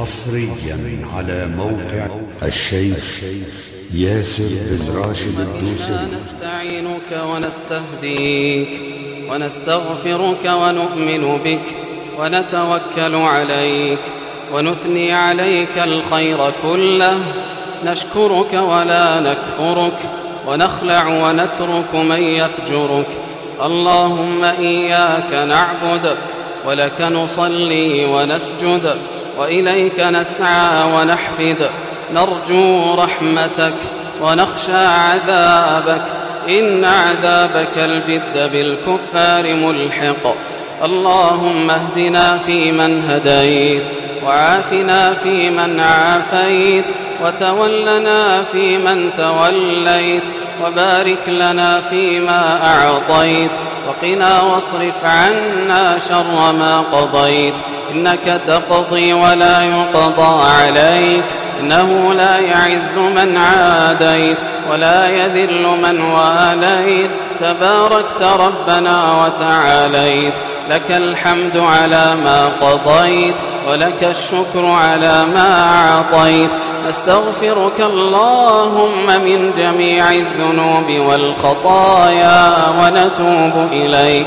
حصريا على موقع الشيخ ياسر بن راشد الدوسري. نستعينك ونستهديك ونستغفرك ونؤمن بك ونتوكل عليك ونثني عليك الخير كله. نشكرك ولا نكفرك ونخلع ونترك من يفجرك. اللهم إياك نعبد ولك نصلي ونسجد وإليك نسعى ونحفد نرجو رحمتك ونخشى عذابك. إن عذابك الجد بالكفار ملحق. اللهم اهدنا فيمن هديت وعافنا فيمن عافيت وتولنا فيمن توليت وبارك لنا فيما أعطيت وقنا واصرف عنا شر ما قضيت. إنك تقضي ولا يقضى عليك. إنه لا يعز من عاديت ولا يذل من واليت. تباركت ربنا وتعاليت. لك الحمد على ما قضيت ولك الشكر على ما أعطيت. نستغفرك اللهم من جميع الذنوب والخطايا ونتوب إليك.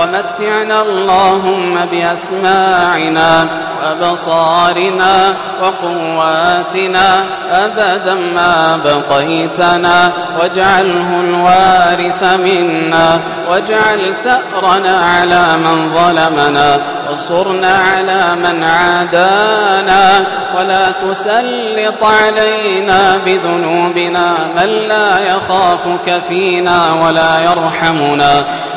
ومتعنا اللهم بأسماعنا وأبصارنا وقواتنا أبدا ما بقيتنا واجعله الوارث منا واجعل ثأرنا على من ظلمنا وانصرنا على من عادانا ولا تسلط علينا بذنوبنا من لا يخافك فينا ولا يرحمنا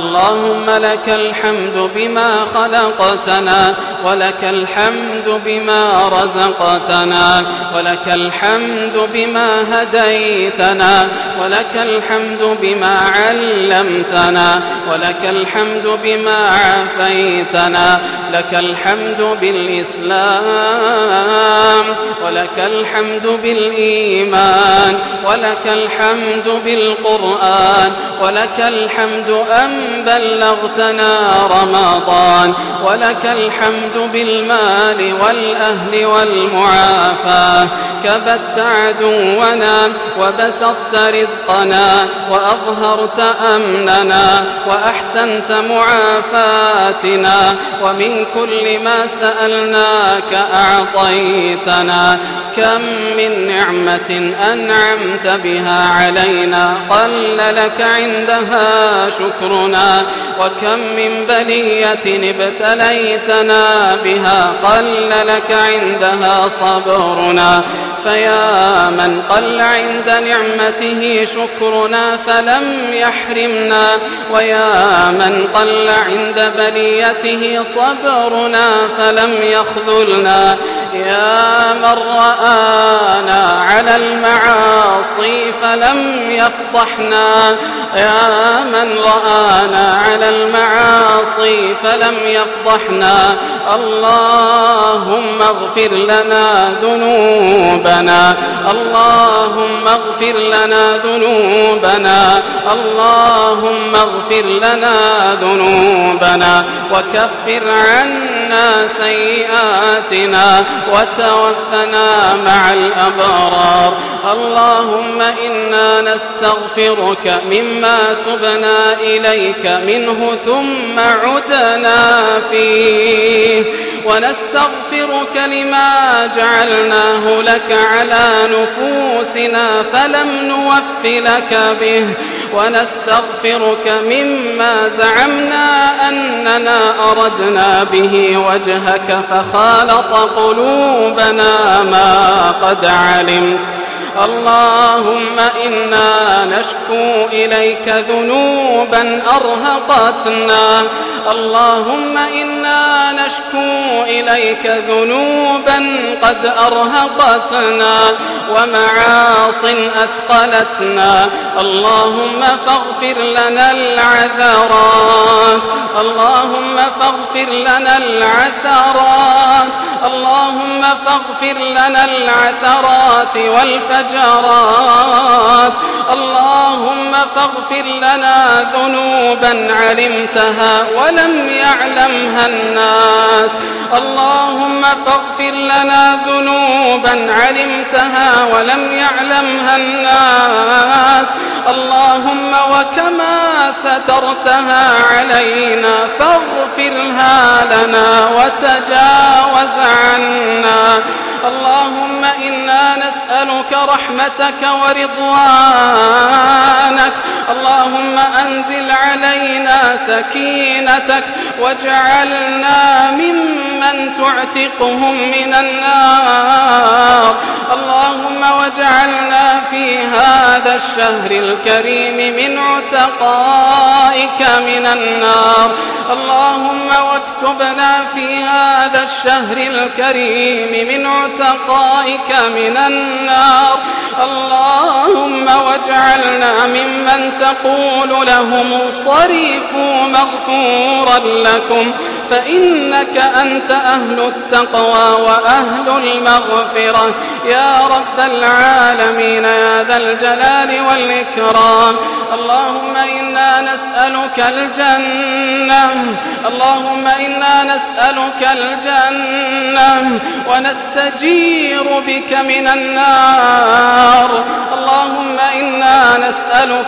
اللهم لك الحمد بما خلقتنا ولك الحمد بما رزقتنا ولك الحمد بما هديتنا ولك الحمد بما علمتنا ولك الحمد بما عافيتنا لك الحمد بالإسلام ولك الحمد بالإيمان ولك الحمد بالقرآن ولك الحمد أن بلغتنا رمضان ولك الحمد بالمال والأهل والمعافاة كبت عدونا وبسطت رزقنا وأظهرت أمننا وأحسنت معافاتنا ومن كل ما سألناك أعطيتنا. كم من نعمة أنعمت بها علينا قل لك عندها شكرنا وكم من بلية ابتليتنا بها قل لك عندها صبرنا فيا من قل عند نعمته شكرنا فلم يحرمنا ويا من قل عند بليته صبرنا فلم يخذلنا يا من رآنا على المعاصي فلم يفضحنا. يا من رآنا على المعاصي فلم يفضحنا. اللهم اغفر لنا ذنوبنا. اللهم اغفر لنا ذنوبنا. اللهم اغفر لنا ذنوبنا. وكفر عنا سيئاتنا وتوفنا مع الأبرار. اللهم إنا نستغفرك مما تبنا إليك منه ثم عدنا فيه. ونستغفرك لما جعلناه لك على نفوسنا فلم نوف لك به. ونستغفرك مما زعمنا أننا أردنا به وجهك فخالط قلوبنا ما قد علمت. اللهم إنا نشكو إليك ذنوبا أرهقتنا. اللهم إنا نشكو إليك ذنوبا قد أرهقتنا ومعاص أثقلتنا. اللهم فاغفر لنا العثرات. اللهم فاغفر لنا العثرات. اللهم فاغفر لنا العثرات والفجرات اللهم فاغفر لنا ذنوبا علمتها ولم يعلمها الناس. اللهم فاغفر لنا ذنوبا علمتها ولم يعلمها الناس. اللهم وكما سترتها علينا فاغفرها لنا وتجاوز عنا. اللهم إنا نسألك رحمتك ورضوانك. اللهم أنزل علينا سكينتك واجعلنا ممن تعتقهم من النار. اللهم واجعلنا في الشهر الكريم من عتقائك من النار. اللهم واكتبنا في هذا الشهر الكريم من عتقائك من النار. اللهم واجعلنا ممن تقول لهم صريفوا مغفورا لكم. فإنك أنت أهل التقوى وأهل المغفرة. يا رب العالمين يا ذا الجلال والإكرام. اللهم إنا نسألك الجنة. اللهم إنا نسألك الجنة. ونستجير بك من النار. اللهم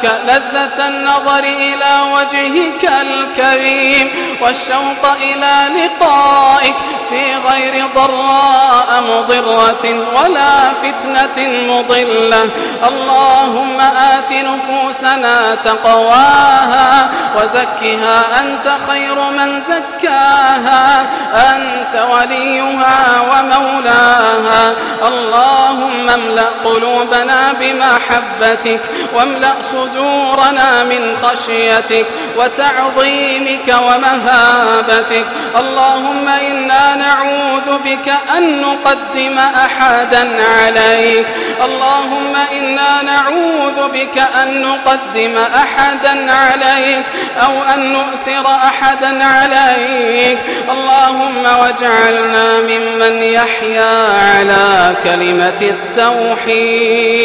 نسألك لذة النظر إلى وجهك الكريم والشوق إلى لقائك في غير ضراء مضرة ولا فتنة مضلة. اللهم آت نفوسنا تقواها وزكها أنت خير من زكاها. أنت وليها ومولاها. اللهم املأ قلوبنا بمحبتك واملأ صدورنا من خشيتك وتعظيمك ومهابتك. اللهم إنا نعوذ بك أن نقدم أحدا عليك. اللهم إنا نعوذ بك أن نقدم أحدا عليك. أو أن نؤثر أحدا عليك. اللهم واجعلنا ممن يحيا على كلمة التوحيد.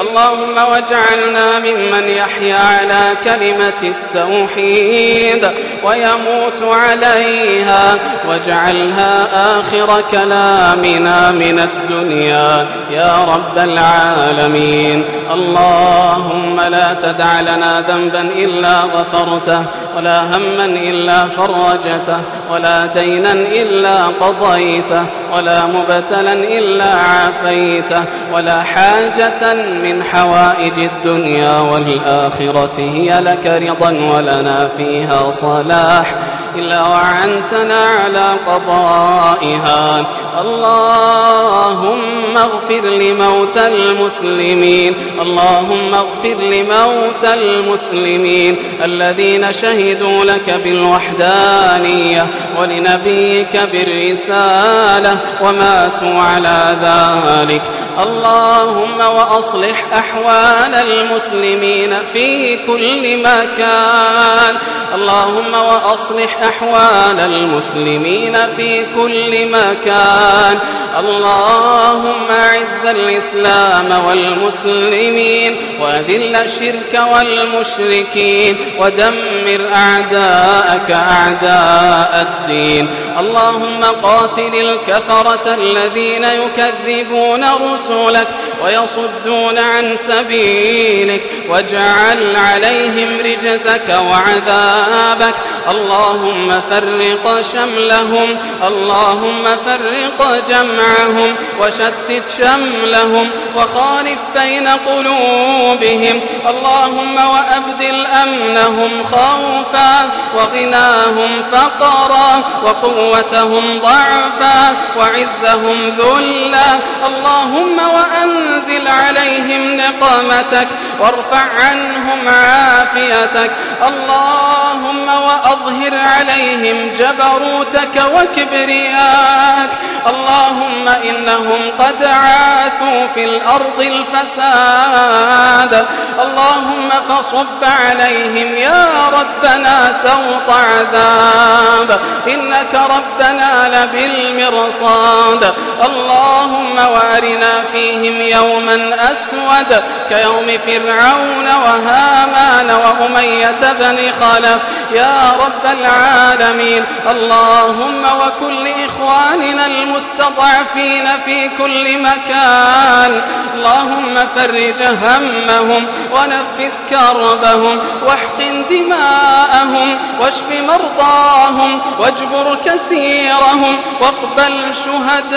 اللهم واجعلنا ممن يحيا على كلمة التوحيد ويموت عليها. واجعلها آخر كلامنا من الدنيا. يا رب العالمين. اللهم لا تدع لنا ذنبا إلا غفرته ولا هما إلا فرجته ولا دينا إلا قضيته ولا مبتلا إلا عافيته ولا حاجة من حوائج الدنيا والآخرة هي لك رضا ولنا فيها صلاح. إلا وعنتنا على قضائها. اللهم اغفر لموتى المسلمين. اللهم اغفر لموتى المسلمين. الذين شهدوا لك بالوحدانية ولنبيك بالرسالة وماتوا على ذلك. اللهم وأصلح أحوال المسلمين في كل مكان. اللهم وأصلح أحوال المسلمين في كل مكان. اللهم أعز الإسلام والمسلمين وأذل الشرك والمشركين ودمر أعداءك أعداء الدين. اللهم قاتل الكفرة الذين يكذبون رسلك ويصدون عن سبيلك واجعل عليهم رجزك وعذابك. اللهم فرق شملهم اللهم فرق جمعهم وشتت شملهم وخالف بين قلوبهم. اللهم وأبدل أمنهم خوفا وغناهم فقرا وقوتهم ضعفا وعزهم ذلا. اللهم وأنزل عليهم نقمتك وارفع عنهم عافيتك. اللهم وأضل وأظهر عليهم جبروتك وكبرياك. اللهم إنهم قد عاثوا في الأرض الفساد. اللهم فصب عليهم يا ربنا سوط عذاب. إنك ربنا لبالمرصاد. اللهم وأرنا فيهم يوما أسود كيوم فرعون وهامان وأمية بن خلف. يا رب العالمين. اللهم وكل إخواننا المستضعفين في كل مكان. اللهم فرج همهم ونفس كربهم واحقن دماءهم واشف مرضاهم واجبر كسيرهم واقبل شهداءهم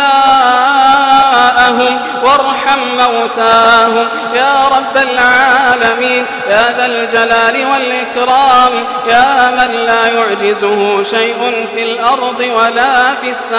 وارحم موتاهم. يا رب العالمين يا ذا الجلال والإكرام يا من لا يعجزه شيء في الأرض ولا في السماء.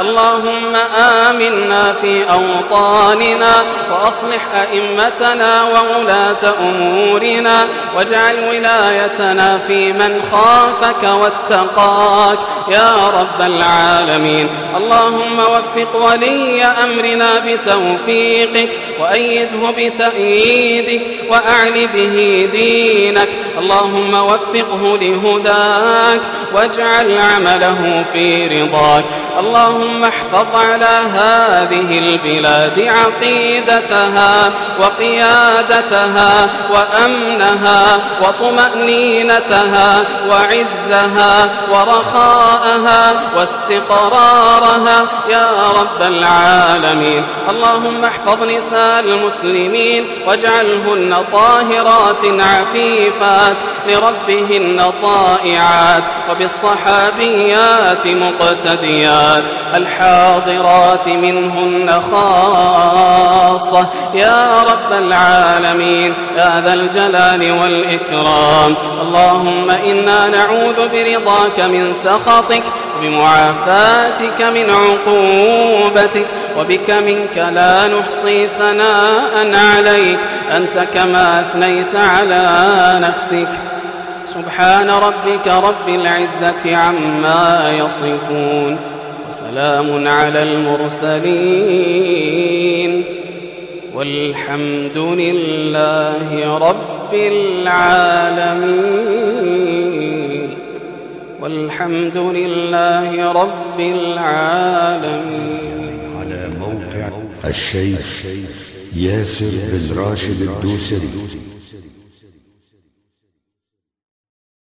اللهم آمنا في أوطاننا وأصلح أئمتنا وولاة أمورنا واجعل ولايتنا في من خافك واتقاك. يا رب العالمين. اللهم وفق ولي أمرنا بتوفيقك وأيده بتأييدك وأعل به دينك. اللهم وفقه لهداك واجعل عمله في رضاك. اللهم احفظ على هذه البلاد عقيدتها وقيادتها وأمنها وطمأنينتها وعزها ورخاءها واستقرارها. يا رب العالمين. اللهم احفظ نساء المسلمين واجعلهن طاهرات عفيفات لربهن طائعات. وبالصحابيات مقتديات الحاضرات منهن خاصة. يا رب العالمين يا ذا الجلال والإكرام. اللهم إنا نعوذ برضاك من سخطك بمعافاتك من عقوبتك وبك منك لا نحصي ثناء عليك. أنت كما أثنيت على نفسك. سبحان ربك رب العزة عما يصفون وسلام على المرسلين والحمد لله رب العالمين والحمد لله رب العالمين على موقع الشيخ ياسر بن راشد الدوسري.